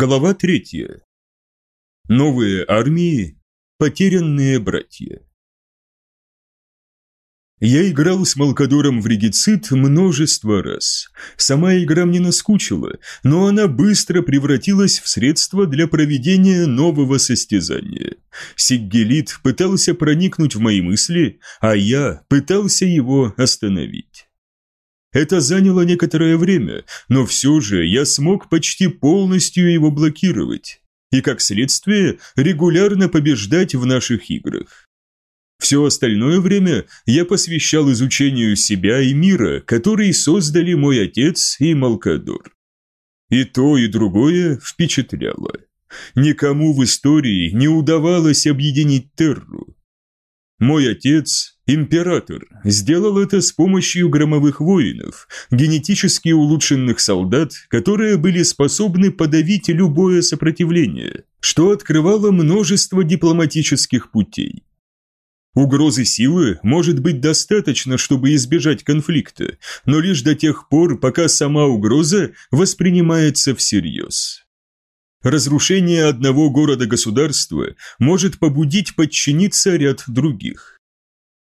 Глава третья. Новые армии. Потерянные братья. Я играл с Малкадором в регицит множество раз. Сама игра мне наскучила, но она быстро превратилась в средство для проведения нового состязания. Сиггелит пытался проникнуть в мои мысли, а я пытался его остановить. Это заняло некоторое время, но все же я смог почти полностью его блокировать и, как следствие, регулярно побеждать в наших играх. Все остальное время я посвящал изучению себя и мира, который создали мой отец и Малкадор. И то, и другое впечатляло. Никому в истории не удавалось объединить Терру. Мой отец, император, сделал это с помощью громовых воинов, генетически улучшенных солдат, которые были способны подавить любое сопротивление, что открывало множество дипломатических путей. Угрозы силы может быть достаточно, чтобы избежать конфликта, но лишь до тех пор, пока сама угроза воспринимается всерьез. Разрушение одного города-государства может побудить подчиниться ряд других.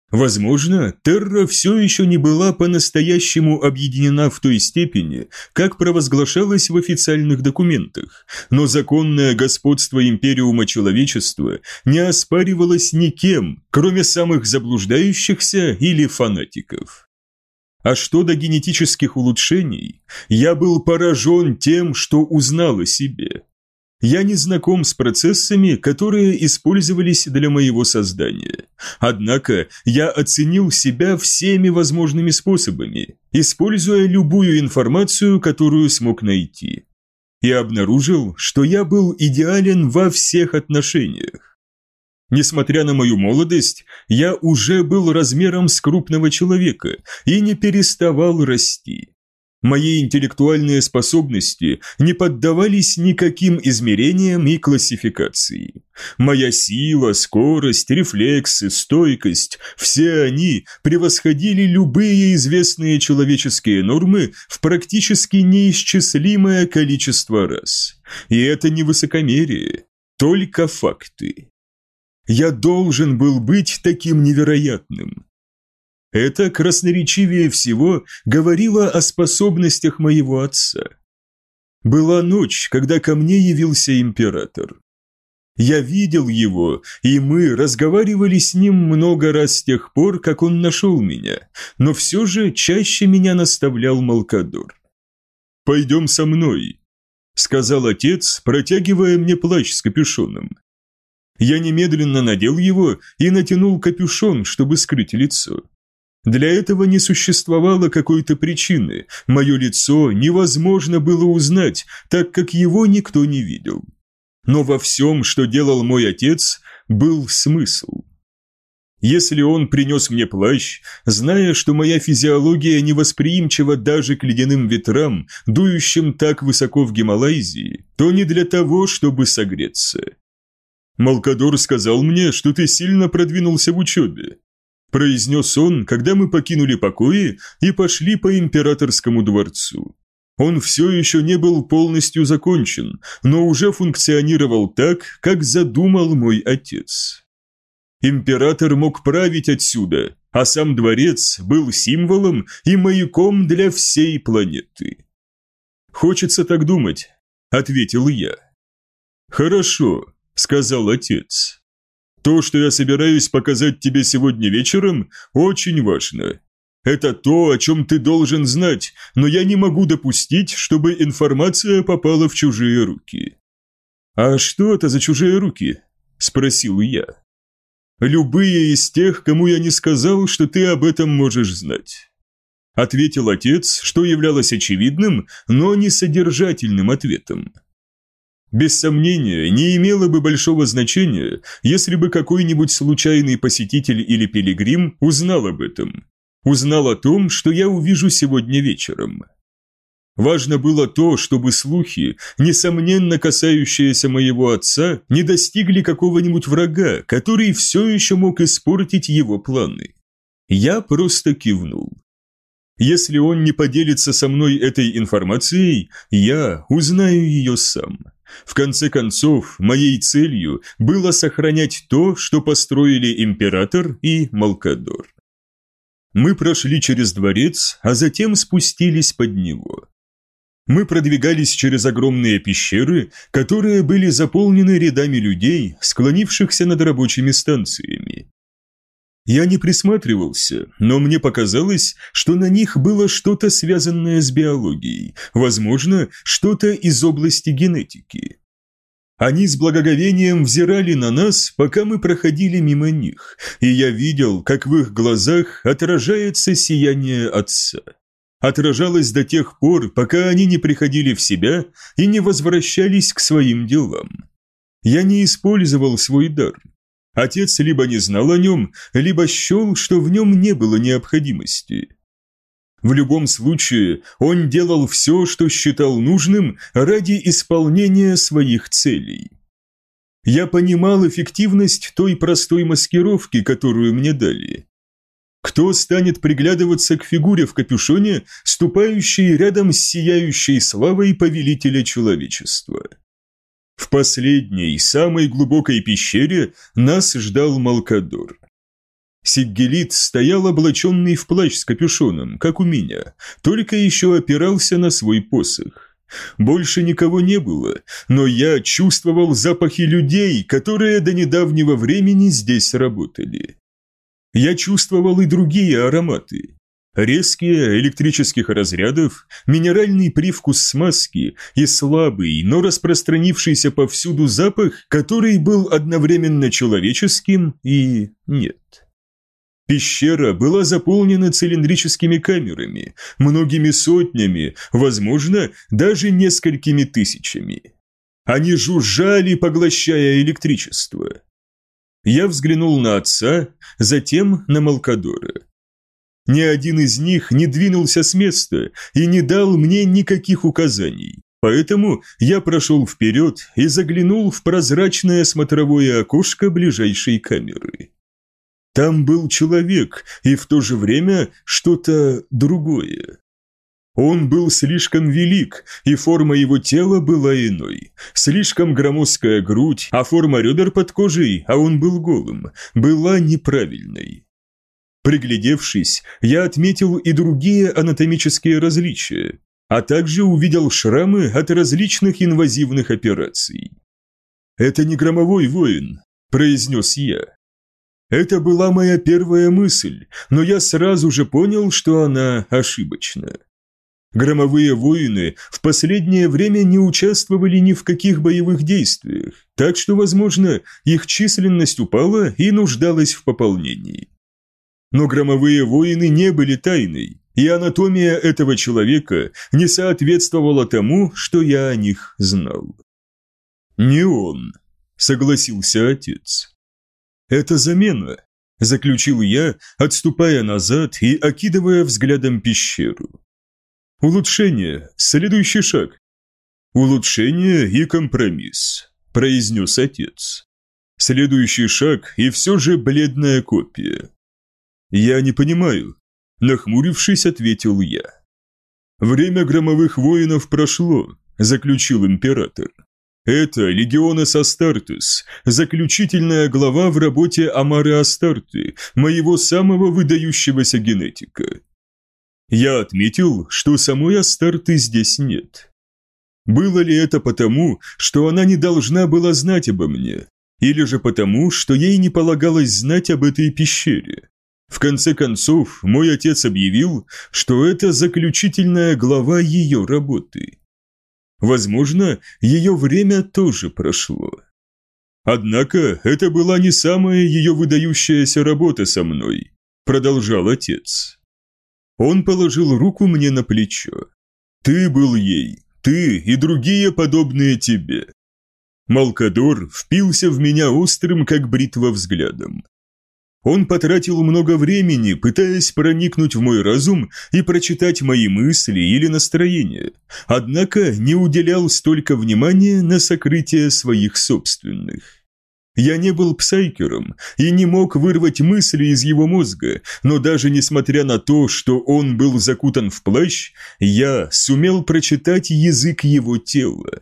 Возможно, Терра все еще не была по-настоящему объединена в той степени, как провозглашалось в официальных документах, но законное господство Империума Человечества не оспаривалось никем, кроме самых заблуждающихся или фанатиков. А что до генетических улучшений, я был поражен тем, что узнал о себе. Я не знаком с процессами, которые использовались для моего создания. Однако я оценил себя всеми возможными способами, используя любую информацию, которую смог найти. И обнаружил, что я был идеален во всех отношениях. Несмотря на мою молодость, я уже был размером с крупного человека и не переставал расти. Мои интеллектуальные способности не поддавались никаким измерениям и классификации. Моя сила, скорость, рефлексы, стойкость – все они превосходили любые известные человеческие нормы в практически неисчислимое количество раз. И это не высокомерие, только факты. Я должен был быть таким невероятным. Это красноречивее всего говорило о способностях моего отца. Была ночь, когда ко мне явился император. Я видел его, и мы разговаривали с ним много раз с тех пор, как он нашел меня, но все же чаще меня наставлял Малкадор. «Пойдем со мной», — сказал отец, протягивая мне плащ с капюшоном. Я немедленно надел его и натянул капюшон, чтобы скрыть лицо. Для этого не существовало какой-то причины, мое лицо невозможно было узнать, так как его никто не видел. Но во всем, что делал мой отец, был смысл. Если он принес мне плащ, зная, что моя физиология невосприимчива даже к ледяным ветрам, дующим так высоко в Гималайзии, то не для того, чтобы согреться. Малкадор сказал мне, что ты сильно продвинулся в учебе произнес он, когда мы покинули покои и пошли по императорскому дворцу. Он все еще не был полностью закончен, но уже функционировал так, как задумал мой отец. Император мог править отсюда, а сам дворец был символом и маяком для всей планеты. «Хочется так думать», — ответил я. «Хорошо», — сказал отец. То, что я собираюсь показать тебе сегодня вечером, очень важно. Это то, о чем ты должен знать, но я не могу допустить, чтобы информация попала в чужие руки». «А что это за чужие руки?» – спросил я. «Любые из тех, кому я не сказал, что ты об этом можешь знать». Ответил отец, что являлось очевидным, но не содержательным ответом без сомнения, не имело бы большого значения, если бы какой-нибудь случайный посетитель или пилигрим узнал об этом. Узнал о том, что я увижу сегодня вечером. Важно было то, чтобы слухи, несомненно касающиеся моего отца, не достигли какого-нибудь врага, который все еще мог испортить его планы. Я просто кивнул. Если он не поделится со мной этой информацией, я узнаю ее сам. В конце концов, моей целью было сохранять то, что построили император и Малкадор. Мы прошли через дворец, а затем спустились под него. Мы продвигались через огромные пещеры, которые были заполнены рядами людей, склонившихся над рабочими станциями. Я не присматривался, но мне показалось, что на них было что-то связанное с биологией, возможно, что-то из области генетики. Они с благоговением взирали на нас, пока мы проходили мимо них, и я видел, как в их глазах отражается сияние Отца. Отражалось до тех пор, пока они не приходили в себя и не возвращались к своим делам. Я не использовал свой дар, Отец либо не знал о нем, либо счел, что в нем не было необходимости. В любом случае, он делал все, что считал нужным ради исполнения своих целей. Я понимал эффективность той простой маскировки, которую мне дали. Кто станет приглядываться к фигуре в капюшоне, ступающей рядом с сияющей славой повелителя человечества? В последней, самой глубокой пещере нас ждал Малкадор. Сиггелит стоял облаченный в плащ с капюшоном, как у меня, только еще опирался на свой посох. Больше никого не было, но я чувствовал запахи людей, которые до недавнего времени здесь работали. Я чувствовал и другие ароматы. Резкие электрических разрядов, минеральный привкус смазки и слабый, но распространившийся повсюду запах, который был одновременно человеческим и нет. Пещера была заполнена цилиндрическими камерами, многими сотнями, возможно, даже несколькими тысячами. Они жужжали, поглощая электричество. Я взглянул на отца, затем на Малкадора. Ни один из них не двинулся с места и не дал мне никаких указаний. Поэтому я прошел вперед и заглянул в прозрачное смотровое окошко ближайшей камеры. Там был человек и в то же время что-то другое. Он был слишком велик, и форма его тела была иной. Слишком громоздкая грудь, а форма ребер под кожей, а он был голым, была неправильной. Приглядевшись, я отметил и другие анатомические различия, а также увидел шрамы от различных инвазивных операций. «Это не громовой воин», – произнес я. Это была моя первая мысль, но я сразу же понял, что она ошибочна. Громовые воины в последнее время не участвовали ни в каких боевых действиях, так что, возможно, их численность упала и нуждалась в пополнении. Но громовые воины не были тайной, и анатомия этого человека не соответствовала тому, что я о них знал. «Не он», — согласился отец. «Это замена», — заключил я, отступая назад и окидывая взглядом пещеру. «Улучшение, следующий шаг». «Улучшение и компромисс», — произнес отец. «Следующий шаг и все же бледная копия. «Я не понимаю», – нахмурившись, ответил я. «Время громовых воинов прошло», – заключил император. «Это Легионес Астартес, заключительная глава в работе Амары Астарты, моего самого выдающегося генетика. Я отметил, что самой Астарты здесь нет. Было ли это потому, что она не должна была знать обо мне, или же потому, что ей не полагалось знать об этой пещере? В конце концов, мой отец объявил, что это заключительная глава ее работы. Возможно, ее время тоже прошло. Однако это была не самая ее выдающаяся работа со мной, продолжал отец. Он положил руку мне на плечо. Ты был ей, ты и другие подобные тебе. Малкадор впился в меня острым, как бритва, взглядом. Он потратил много времени, пытаясь проникнуть в мой разум и прочитать мои мысли или настроения, однако не уделял столько внимания на сокрытие своих собственных. Я не был псайкером и не мог вырвать мысли из его мозга, но даже несмотря на то, что он был закутан в плащ, я сумел прочитать язык его тела.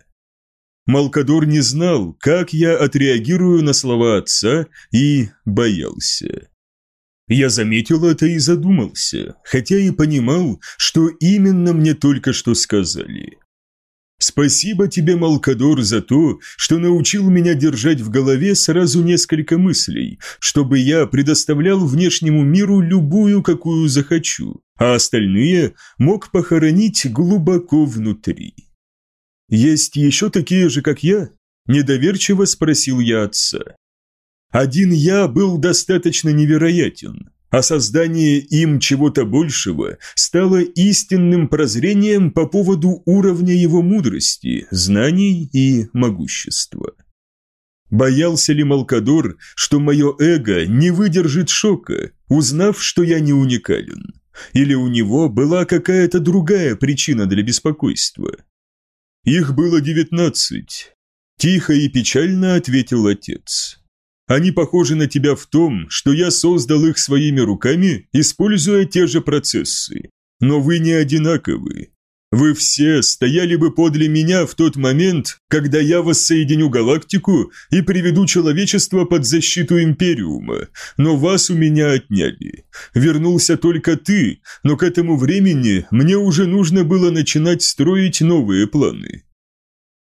Малкадор не знал, как я отреагирую на слова отца, и боялся. Я заметил это и задумался, хотя и понимал, что именно мне только что сказали. Спасибо тебе, Малкадор, за то, что научил меня держать в голове сразу несколько мыслей, чтобы я предоставлял внешнему миру любую, какую захочу, а остальные мог похоронить глубоко внутри. «Есть еще такие же, как я?» – недоверчиво спросил я отца. Один я был достаточно невероятен, а создание им чего-то большего стало истинным прозрением по поводу уровня его мудрости, знаний и могущества. Боялся ли Малкадор, что мое эго не выдержит шока, узнав, что я не уникален? Или у него была какая-то другая причина для беспокойства? Их было девятнадцать. Тихо и печально ответил отец. Они похожи на тебя в том, что я создал их своими руками, используя те же процессы. Но вы не одинаковы. Вы все стояли бы подле меня в тот момент, когда я воссоединю галактику и приведу человечество под защиту Империума, но вас у меня отняли. Вернулся только ты, но к этому времени мне уже нужно было начинать строить новые планы.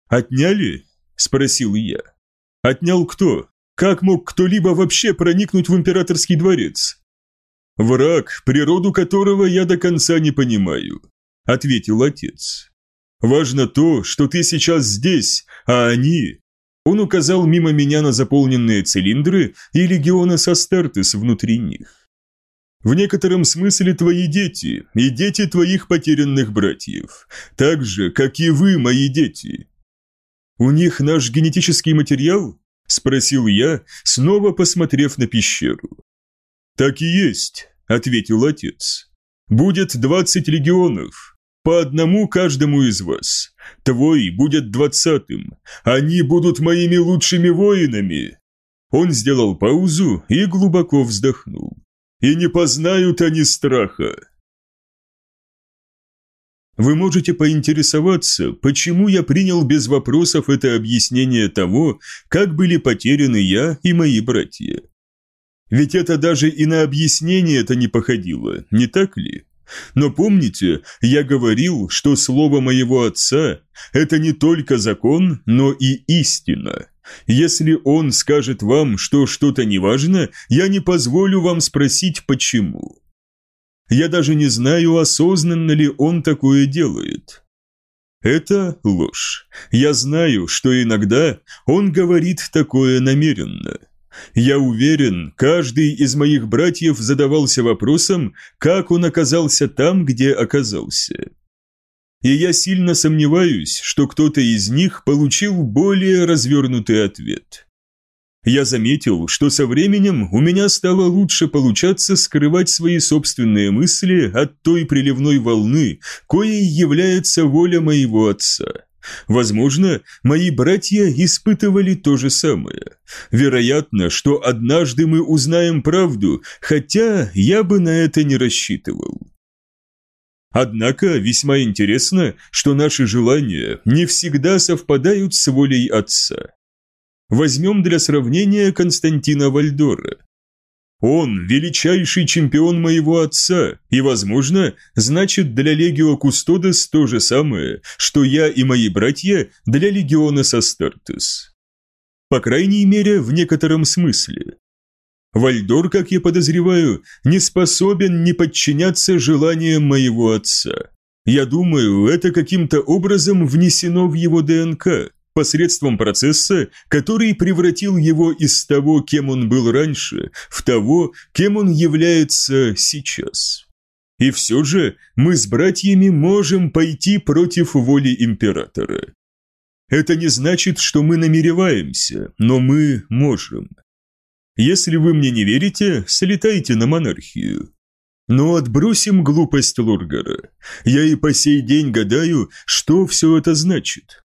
«Отняли?» – спросил я. «Отнял кто? Как мог кто-либо вообще проникнуть в императорский дворец?» «Враг, природу которого я до конца не понимаю», – ответил отец. «Важно то, что ты сейчас здесь, а они...» Он указал мимо меня на заполненные цилиндры и легионы Састартес внутри них. В некотором смысле твои дети и дети твоих потерянных братьев, так же, как и вы, мои дети. У них наш генетический материал? Спросил я, снова посмотрев на пещеру. Так и есть, ответил отец. Будет двадцать легионов, по одному каждому из вас. Твой будет двадцатым. Они будут моими лучшими воинами. Он сделал паузу и глубоко вздохнул. И не познают они страха. Вы можете поинтересоваться, почему я принял без вопросов это объяснение того, как были потеряны я и мои братья. Ведь это даже и на объяснение это не походило, не так ли? Но помните, я говорил, что слово моего отца – это не только закон, но и истина. Если он скажет вам, что что-то неважно, я не позволю вам спросить, почему. Я даже не знаю, осознанно ли он такое делает. Это ложь. Я знаю, что иногда он говорит такое намеренно. Я уверен, каждый из моих братьев задавался вопросом, как он оказался там, где оказался. И я сильно сомневаюсь, что кто-то из них получил более развернутый ответ. Я заметил, что со временем у меня стало лучше получаться скрывать свои собственные мысли от той приливной волны, коей является воля моего отца. Возможно, мои братья испытывали то же самое. Вероятно, что однажды мы узнаем правду, хотя я бы на это не рассчитывал. Однако весьма интересно, что наши желания не всегда совпадают с волей отца. Возьмем для сравнения Константина Вальдора. Он – величайший чемпион моего отца, и, возможно, значит для Легио Кустодес то же самое, что я и мои братья для Легиона Састартес. По крайней мере, в некотором смысле. Вальдор, как я подозреваю, не способен не подчиняться желаниям моего отца. Я думаю, это каким-то образом внесено в его ДНК, посредством процесса, который превратил его из того, кем он был раньше, в того, кем он является сейчас. И все же мы с братьями можем пойти против воли императора. Это не значит, что мы намереваемся, но мы можем. Если вы мне не верите, слетайте на монархию. Но отбросим глупость Лургара. Я и по сей день гадаю, что все это значит.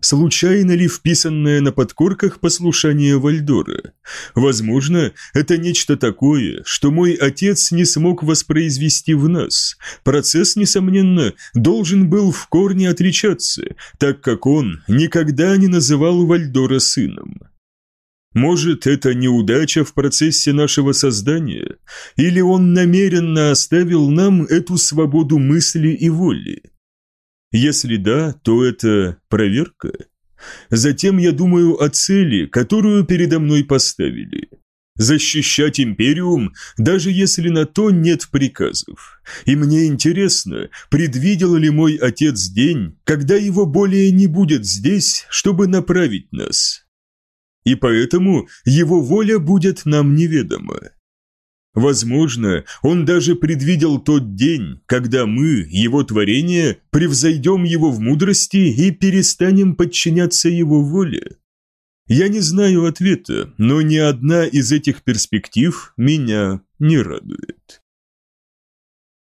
Случайно ли вписанное на подкорках послушание Вальдора? Возможно, это нечто такое, что мой отец не смог воспроизвести в нас. Процесс, несомненно, должен был в корне отличаться, так как он никогда не называл Вальдора сыном. Может, это неудача в процессе нашего создания? Или он намеренно оставил нам эту свободу мысли и воли? Если да, то это проверка. Затем я думаю о цели, которую передо мной поставили. Защищать Империум, даже если на то нет приказов. И мне интересно, предвидел ли мой отец день, когда его более не будет здесь, чтобы направить нас. И поэтому его воля будет нам неведома. Возможно, он даже предвидел тот день, когда мы, его творение, превзойдем его в мудрости и перестанем подчиняться его воле. Я не знаю ответа, но ни одна из этих перспектив меня не радует.